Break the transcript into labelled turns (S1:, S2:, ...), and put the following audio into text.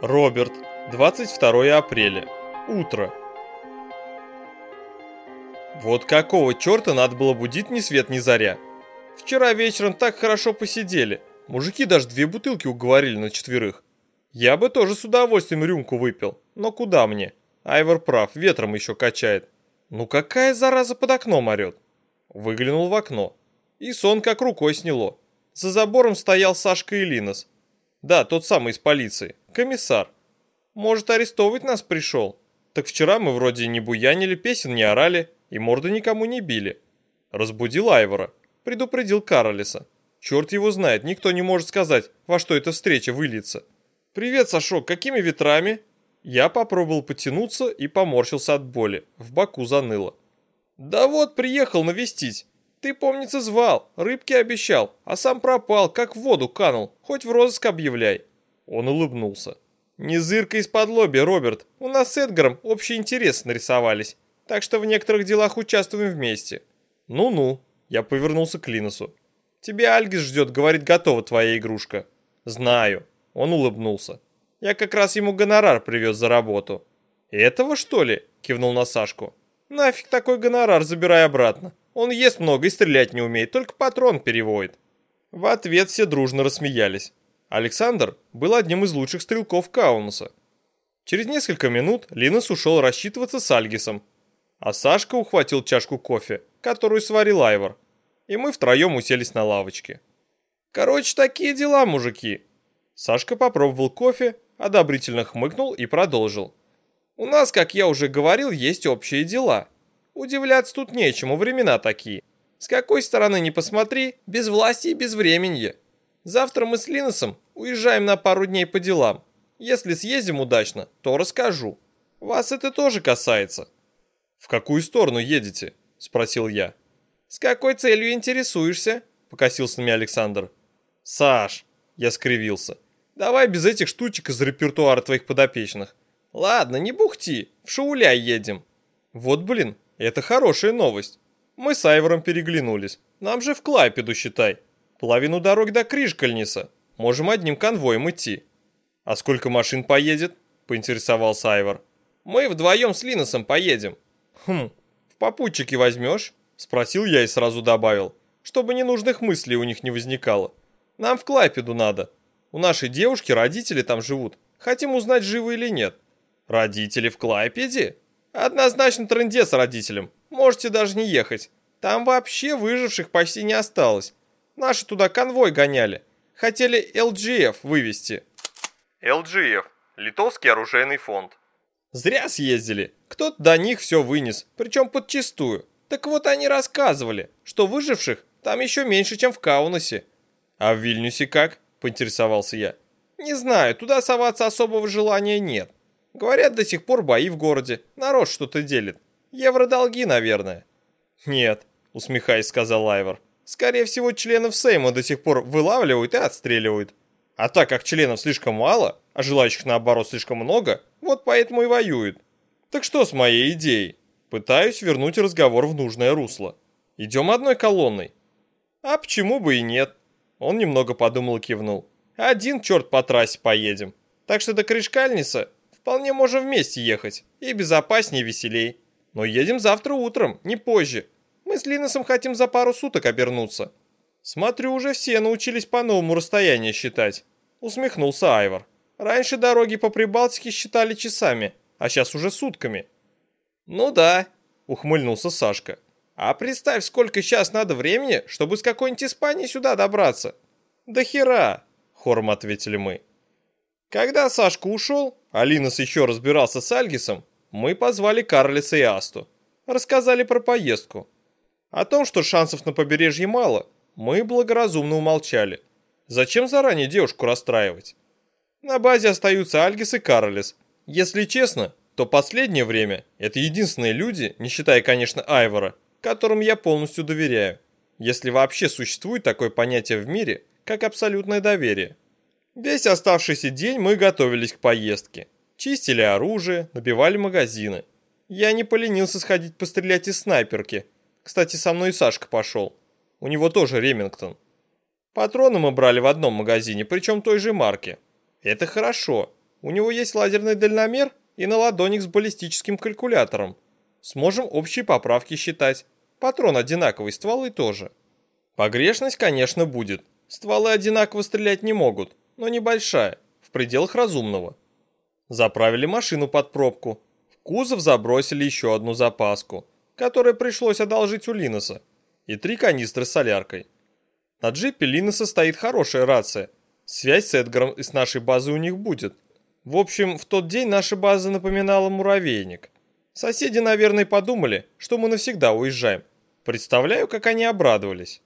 S1: Роберт, 22 апреля. Утро. Вот какого черта надо было будить ни свет ни заря. Вчера вечером так хорошо посидели. Мужики даже две бутылки уговорили на четверых. Я бы тоже с удовольствием рюмку выпил, но куда мне? Айвор прав, ветром еще качает. Ну какая зараза под окном орет? Выглянул в окно. И сон как рукой сняло. За забором стоял Сашка и Линос. Да, тот самый из полиции. Комиссар. Может, арестовывать нас пришел? Так вчера мы вроде не буянили, песен не орали и морды никому не били. Разбудил Айвора. Предупредил Каролиса. Черт его знает, никто не может сказать, во что эта встреча выльется. «Привет, Сашок, какими ветрами?» Я попробовал потянуться и поморщился от боли. В боку заныло. «Да вот, приехал навестить. Ты, помнится, звал, рыбки обещал, а сам пропал, как в воду канул, хоть в розыск объявляй». Он улыбнулся. «Не зырка из-под лоби, Роберт. У нас с Эдгаром общие интересы нарисовались, так что в некоторых делах участвуем вместе». «Ну-ну», — я повернулся к Линусу. «Тебе Альгис ждет, говорит, готова твоя игрушка». «Знаю». Он улыбнулся. «Я как раз ему гонорар привез за работу». «Этого, что ли?» — кивнул на Сашку. «Нафиг такой гонорар, забирай обратно. Он ест много и стрелять не умеет, только патрон переводит». В ответ все дружно рассмеялись. Александр был одним из лучших стрелков Каунаса. Через несколько минут Линус ушел рассчитываться с Альгисом, а Сашка ухватил чашку кофе, которую сварил Айвор, и мы втроем уселись на лавочке. Короче, такие дела, мужики. Сашка попробовал кофе, одобрительно хмыкнул и продолжил. У нас, как я уже говорил, есть общие дела. Удивляться тут нечему, времена такие. С какой стороны не посмотри, без власти и без времени. Завтра мы с Линосом уезжаем на пару дней по делам. Если съездим удачно, то расскажу. Вас это тоже касается». «В какую сторону едете?» – спросил я. «С какой целью интересуешься?» – покосился на меня Александр. «Саш!» – я скривился. «Давай без этих штучек из репертуара твоих подопечных. Ладно, не бухти, в Шауляй едем». «Вот блин, это хорошая новость. Мы с Айвором переглянулись. Нам же в Клайпеду, считай. Половину дороги до Кришкальниса. Можем одним конвоем идти. А сколько машин поедет? Поинтересовался Айвор. Мы вдвоем с Линосом поедем. Хм, в попутчике возьмешь? Спросил я и сразу добавил, чтобы ненужных мыслей у них не возникало. Нам в Клайпеду надо. У нашей девушки родители там живут. Хотим узнать, живы или нет. Родители в Клайпеде? Однозначно трындец родителям. Можете даже не ехать. Там вообще выживших почти не осталось. Наши туда конвой гоняли. Хотели LGF вывести. LGF. Литовский оружейный фонд. Зря съездили. Кто-то до них все вынес, причем подчистую. Так вот они рассказывали, что выживших там еще меньше, чем в Каунасе. А в Вильнюсе как? Поинтересовался я. Не знаю, туда соваться особого желания нет. Говорят, до сих пор бои в городе, народ что-то делит. Евродолги, наверное. Нет, усмехаясь, сказал Айвор. Скорее всего, членов Сейма до сих пор вылавливают и отстреливают. А так как членов слишком мало, а желающих наоборот слишком много, вот поэтому и воюют. Так что с моей идеей? Пытаюсь вернуть разговор в нужное русло. Идем одной колонной. А почему бы и нет? Он немного подумал и кивнул. Один черт по трассе поедем. Так что до Кришкальниса вполне можем вместе ехать. И безопаснее, и веселей. Но едем завтра утром, не позже. Мы с Линосом хотим за пару суток обернуться. Смотрю, уже все научились по новому расстоянию считать. Усмехнулся Айвор. Раньше дороги по Прибалтике считали часами, а сейчас уже сутками. Ну да, ухмыльнулся Сашка. А представь, сколько сейчас надо времени, чтобы с какой-нибудь Испании сюда добраться. Да хера, хором ответили мы. Когда Сашка ушел, а Линос еще разбирался с Альгисом, мы позвали Карлиса и Асту. Рассказали про поездку. О том, что шансов на побережье мало, мы благоразумно умолчали. Зачем заранее девушку расстраивать? На базе остаются Альгис и Каролис. Если честно, то последнее время это единственные люди, не считая, конечно, Айвора, которым я полностью доверяю. Если вообще существует такое понятие в мире, как абсолютное доверие. Весь оставшийся день мы готовились к поездке. Чистили оружие, набивали магазины. Я не поленился сходить пострелять из снайперки – кстати, со мной и Сашка пошел. У него тоже Ремингтон. Патроны мы брали в одном магазине, причем той же марки. Это хорошо. У него есть лазерный дальномер и наладонник с баллистическим калькулятором. Сможем общие поправки считать. Патрон одинаковый, стволы тоже. Погрешность, конечно, будет. Стволы одинаково стрелять не могут, но небольшая, в пределах разумного. Заправили машину под пробку. В кузов забросили еще одну запаску, которую пришлось одолжить у Линоса, и три канистры с соляркой. На джипе Линоса стоит хорошая рация. Связь с Эдгаром и с нашей базой у них будет. В общем, в тот день наша база напоминала муравейник. Соседи, наверное, подумали, что мы навсегда уезжаем. Представляю, как они обрадовались.